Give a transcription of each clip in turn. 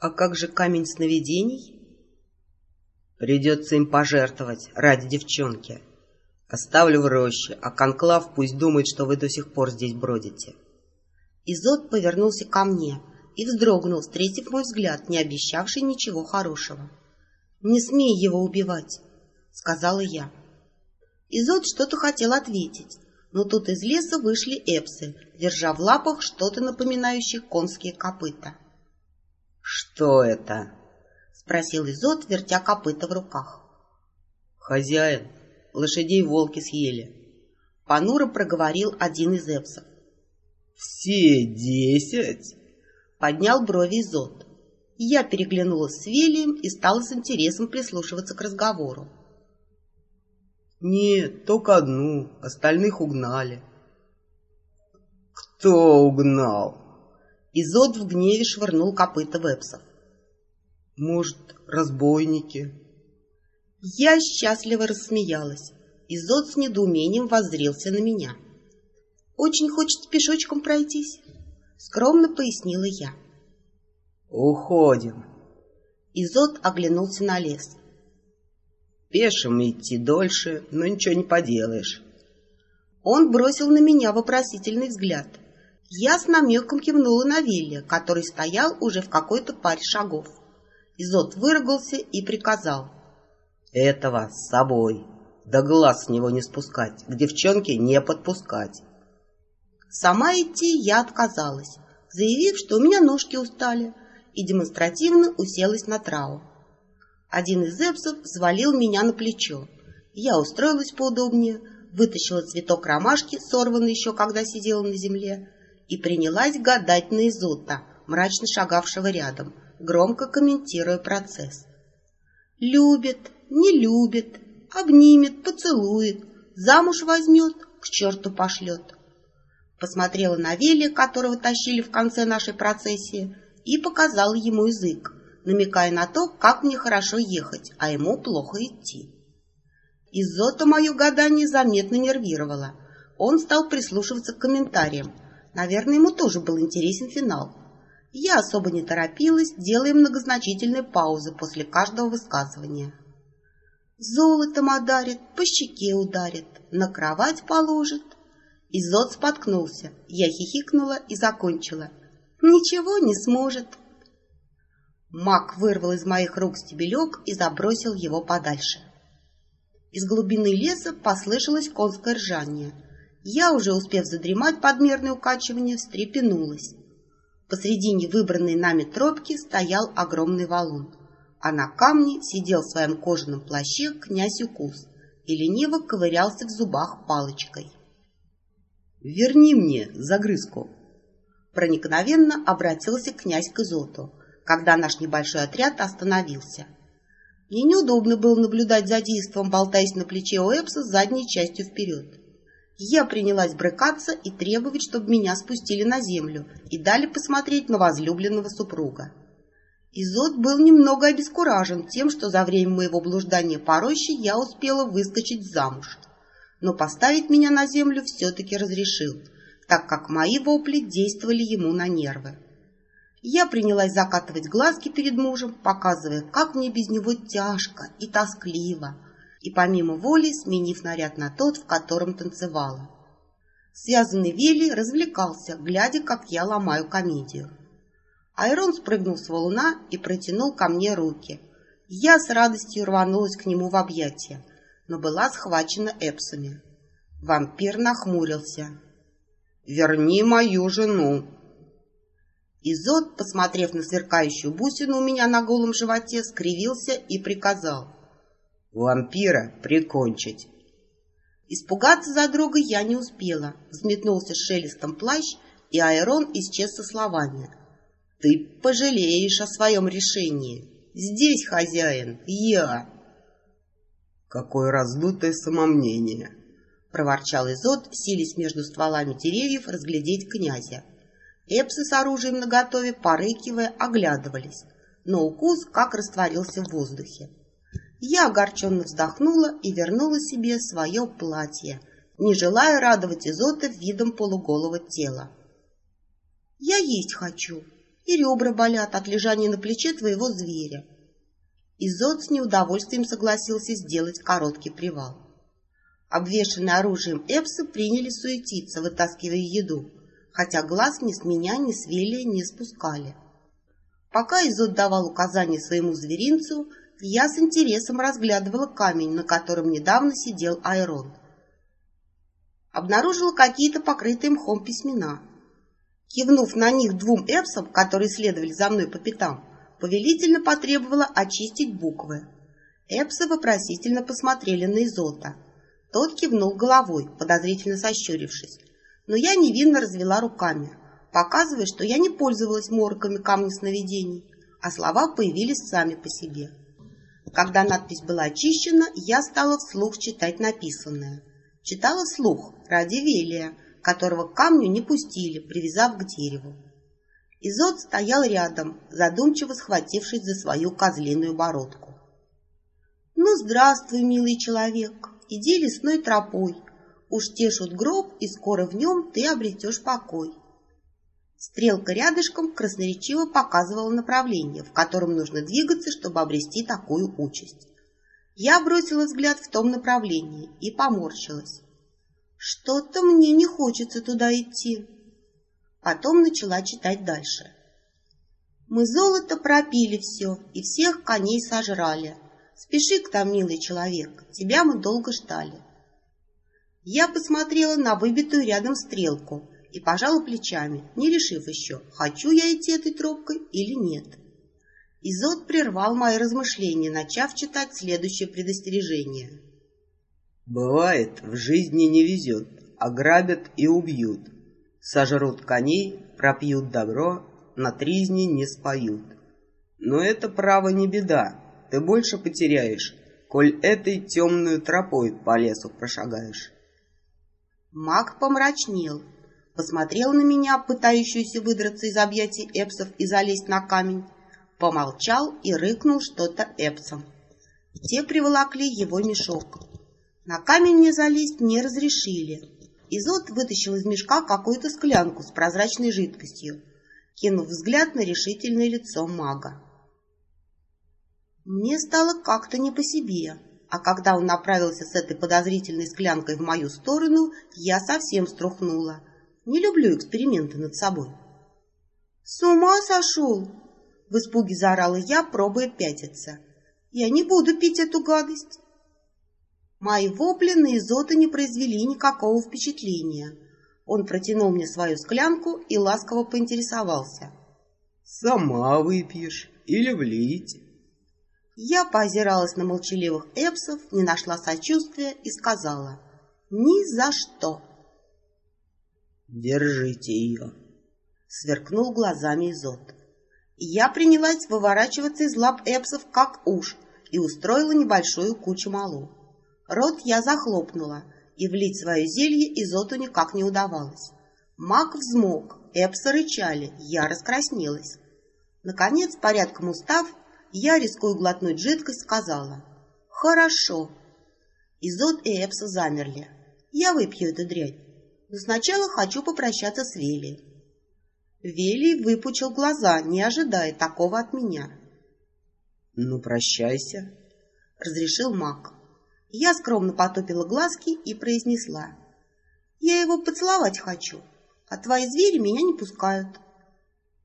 А как же камень сновидений? Придется им пожертвовать ради девчонки. Оставлю в роще, а Конклав пусть думает, что вы до сих пор здесь бродите. Изот повернулся ко мне и вздрогнул, встретив мой взгляд, не обещавший ничего хорошего. «Не смей его убивать», — сказала я. Изот что-то хотел ответить, но тут из леса вышли эпсы, держа в лапах что-то напоминающее конские копыта. «Что это?» — спросил Изот, вертя копыта в руках. «Хозяин, лошадей волки съели». Понуро проговорил один из эпсов. «Все десять?» — поднял брови Изот. Я переглянулась с Велием и стала с интересом прислушиваться к разговору. «Нет, только одну, остальных угнали». «Кто угнал?» Изот в гневе швырнул копыта вепсов. «Может, разбойники?» Я счастливо рассмеялась. Изот с недоумением воззрелся на меня. «Очень хочет пешочком пройтись?» Скромно пояснила я. «Уходим». Изот оглянулся на лес. Пешим идти дольше, но ничего не поделаешь. Он бросил на меня вопросительный взгляд. Я с намеком кивнула на Вилли, который стоял уже в какой-то паре шагов. Изот выругался и приказал. «Этого с собой. Да глаз с него не спускать, к девчонке не подпускать». Сама идти я отказалась, заявив, что у меня ножки устали, и демонстративно уселась на траву. Один из эпсов взвалил меня на плечо. Я устроилась поудобнее, вытащила цветок ромашки, сорванный еще когда сидела на земле, и принялась гадать на Изота, мрачно шагавшего рядом, громко комментируя процесс. Любит, не любит, обнимет, поцелует, замуж возьмет, к черту пошлет. Посмотрела на Велия, которого тащили в конце нашей процессии, и показала ему язык, намекая на то, как мне хорошо ехать, а ему плохо идти. Изота мое гадание заметно нервировало. Он стал прислушиваться к комментариям. Наверное, ему тоже был интересен финал. Я особо не торопилась, делая многозначительные паузы после каждого высказывания. Золотом одарит, по щеке ударит, на кровать положит. Изот споткнулся. Я хихикнула и закончила. Ничего не сможет. Маг вырвал из моих рук стебелек и забросил его подальше. Из глубины леса послышалось конское ржание. Я, уже успев задремать подмерное укачивание, встрепенулась. Посредине выбранной нами тропки стоял огромный валун, а на камне сидел в своем кожаном плаще князь Укус и лениво ковырялся в зубах палочкой. «Верни мне загрызку!» Проникновенно обратился князь к Изоту, когда наш небольшой отряд остановился. Мне неудобно было наблюдать за действом, болтаясь на плече у Эпса с задней частью вперед. Я принялась брыкаться и требовать, чтобы меня спустили на землю и дали посмотреть на возлюбленного супруга. Изот был немного обескуражен тем, что за время моего блуждания по роще я успела выскочить замуж. Но поставить меня на землю все-таки разрешил, так как мои вопли действовали ему на нервы. Я принялась закатывать глазки перед мужем, показывая, как мне без него тяжко и тоскливо, и помимо воли сменив наряд на тот, в котором танцевала. Связанный Вилли развлекался, глядя, как я ломаю комедию. Айрон спрыгнул с валуна и протянул ко мне руки. Я с радостью рванулась к нему в объятия, но была схвачена эпсами. Вампир нахмурился. «Верни мою жену!» Изот, посмотрев на сверкающую бусину у меня на голом животе, скривился и приказал. «Вампира прикончить!» Испугаться за друга я не успела. Взметнулся шелестом плащ, и Айрон исчез со словами. «Ты пожалеешь о своем решении. Здесь хозяин, я!» «Какое раздутое самомнение!» — проворчал Изот, сились между стволами деревьев разглядеть князя. Эпсы с оружием наготове, порыкивая, оглядывались, но укус как растворился в воздухе. Я огорченно вздохнула и вернула себе свое платье, не желая радовать Изота видом полуголого тела. «Я есть хочу», и ребра болят от лежания на плече твоего зверя. Изот с неудовольствием согласился сделать короткий привал. Обвешанные оружием эпсы приняли суетиться, вытаскивая еду, хотя глаз ни с меня, ни с Велия не спускали. Пока Изот давал указания своему зверинцу, я с интересом разглядывала камень, на котором недавно сидел Айрон. Обнаружила какие-то покрытые мхом письмена. Кивнув на них двум эпсам, которые следовали за мной по пятам, повелительно потребовала очистить буквы. Эпсы вопросительно посмотрели на Изота. Тот кивнул головой, подозрительно сощурившись, но я невинно развела руками, показывая, что я не пользовалась мороками камня сновидений, а слова появились сами по себе. Когда надпись была очищена, я стала вслух читать написанное. Читала вслух ради Велия, которого к камню не пустили, привязав к дереву. Изот стоял рядом, задумчиво схватившись за свою козлиную бородку. «Ну, здравствуй, милый человек, иди лесной тропой. Уж тешут гроб, и скоро в нем ты обретешь покой. Стрелка рядышком красноречиво показывала направление, в котором нужно двигаться, чтобы обрести такую участь. Я бросила взгляд в том направлении и поморщилась. Что-то мне не хочется туда идти. Потом начала читать дальше. Мы золото пропили все и всех коней сожрали. Спеши к там, милый человек, тебя мы долго ждали. Я посмотрела на выбитую рядом стрелку и пожала плечами, не решив еще, хочу я идти этой тропкой или нет. Изот прервал мои размышления, начав читать следующее предостережение. «Бывает, в жизни не везет, ограбят и убьют, сожрут коней, пропьют добро, на тризне не споют. Но это право не беда, ты больше потеряешь, коль этой темную тропой по лесу прошагаешь». Маг помрачнел, посмотрел на меня, пытающуюся выдраться из объятий эпсов и залезть на камень, помолчал и рыкнул что-то эпсом. Те приволокли его мешок. На камень мне залезть не разрешили. Изот вытащил из мешка какую-то склянку с прозрачной жидкостью, кинув взгляд на решительное лицо мага. Мне стало как-то не по себе, а когда он направился с этой подозрительной склянкой в мою сторону, я совсем струхнула — не люблю эксперименты над собой. «С ума сошел!» — в испуге заорала я, пробуя пятиться. «Я не буду пить эту гадость!» Мои вопли на Изота не произвели никакого впечатления. Он протянул мне свою склянку и ласково поинтересовался. «Сама выпьешь или влить?» Я поозиралась на молчаливых эпсов, не нашла сочувствия и сказала «Ни за что!» «Держите ее!» — сверкнул глазами Изот. Я принялась выворачиваться из лап эпсов, как уж, и устроила небольшую кучу малу. Рот я захлопнула, и влить свое зелье Изоту никак не удавалось. Маг взмок, эпсы рычали, я раскраснелась. Наконец, порядком устав, я, рискую глотнуть жидкость, сказала «Хорошо». Изот и Эпса замерли. Я выпью эту дрянь. Но сначала хочу попрощаться с Велей. Велий выпучил глаза, не ожидая такого от меня. «Ну, прощайся», — разрешил маг. Я скромно потупила глазки и произнесла. «Я его поцеловать хочу, а твои звери меня не пускают».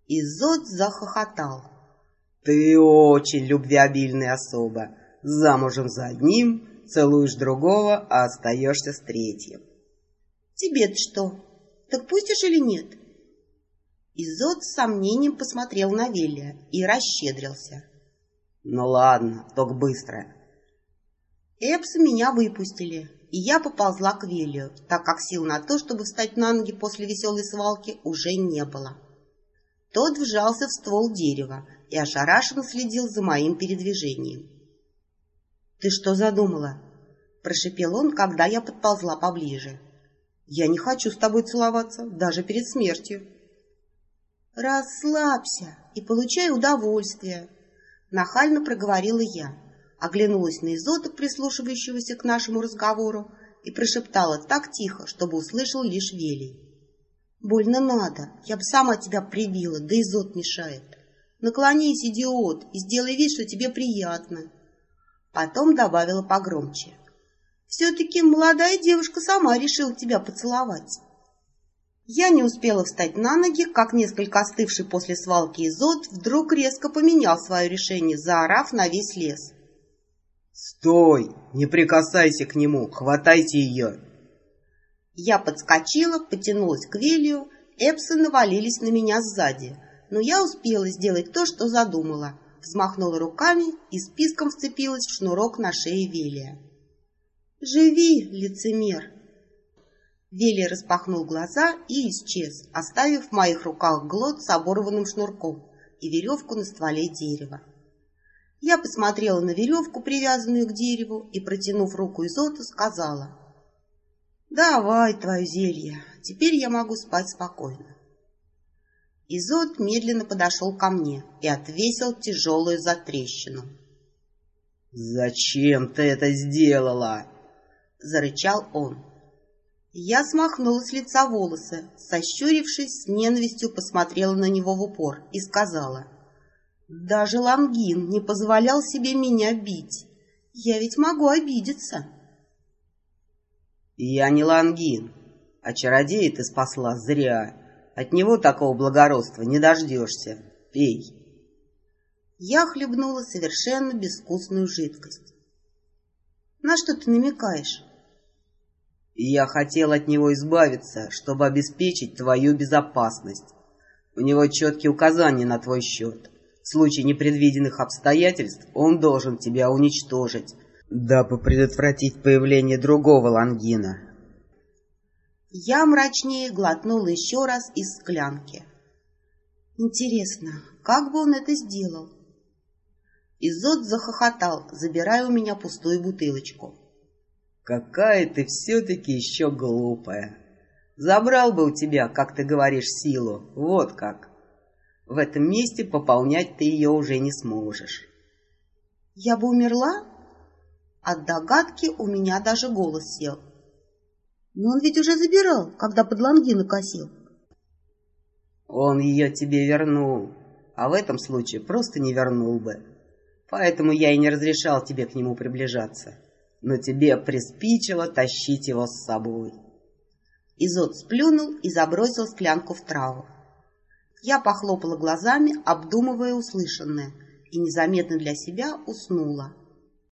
Изот захохотал. «Ты очень любвеобильная особа. Замужем за одним, целуешь другого, а остаешься с третьим. Тебе-то что? Так пустишь или нет? Изот с сомнением посмотрел на Велия и расщедрился. Ну ладно, только быстро. Эпсы меня выпустили, и я поползла к Велию, так как сил на то, чтобы встать на ноги после веселой свалки, уже не было. Тот вжался в ствол дерева и ошарашенно следил за моим передвижением. «Ты что задумала?» – прошепел он, когда я подползла поближе. Я не хочу с тобой целоваться, даже перед смертью. Расслабься и получай удовольствие, нахально проговорила я, оглянулась на изота, прислушивающегося к нашему разговору, и прошептала так тихо, чтобы услышал лишь Велий. Больно надо, я бы сама тебя прибила, да изот мешает. Наклонись, идиот, и сделай вид, что тебе приятно. Потом добавила погромче. Все-таки молодая девушка сама решила тебя поцеловать. Я не успела встать на ноги, как несколько остывший после свалки изот вдруг резко поменял свое решение, заорав на весь лес. «Стой! Не прикасайся к нему! Хватайте ее!» Я подскочила, потянулась к Велию, эпсы навалились на меня сзади, но я успела сделать то, что задумала. Взмахнула руками и списком вцепилась в шнурок на шее Велия. «Живи, лицемер!» Велия распахнул глаза и исчез, оставив в моих руках глот с оборванным шнурком и веревку на стволе дерева. Я посмотрела на веревку, привязанную к дереву, и, протянув руку Изоту, сказала, «Давай твое зелье, теперь я могу спать спокойно». Изот медленно подошел ко мне и отвесил тяжелую затрещину. «Зачем ты это сделала?» — зарычал он. Я смахнула с лица волосы, сощурившись, с ненавистью посмотрела на него в упор и сказала — даже Лангин не позволял себе меня бить. Я ведь могу обидеться. Я не Лангин, а чародея ты спасла зря. От него такого благородства не дождешься. Пей. Я хлебнула совершенно безвкусную жидкость. На что ты намекаешь? Я хотел от него избавиться, чтобы обеспечить твою безопасность. У него четкие указания на твой счет. В случае непредвиденных обстоятельств он должен тебя уничтожить, дабы предотвратить появление другого лангина. Я мрачнее глотнула еще раз из склянки. Интересно, как бы он это сделал? Изот захохотал, забирая у меня пустую бутылочку. «Какая ты все-таки еще глупая! Забрал бы у тебя, как ты говоришь, силу, вот как!» В этом месте пополнять ты ее уже не сможешь. Я бы умерла? От догадки у меня даже голос сел. Но он ведь уже забирал, когда под лангины косил. Он ее тебе вернул, а в этом случае просто не вернул бы. Поэтому я и не разрешал тебе к нему приближаться. Но тебе приспичило тащить его с собой. Изот сплюнул и забросил склянку в траву. Я похлопала глазами, обдумывая услышанное, и незаметно для себя уснула.